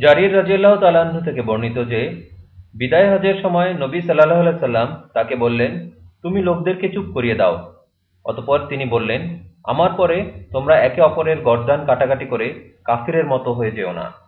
জারির রাজিয়াল্লাহ তালাহ থেকে বর্ণিত যে, বিদায় হজের সময় নবী সাল্লাহ সাল্লাম তাকে বললেন, তুমি লোকদেরকে চুপ করিয়ে দাও। অতপর তিনি বললেন, আমার পরে তোমরা একে অপরের গরদান কাটাকাটি করে কাফিরের মতো হয়ে যেও না।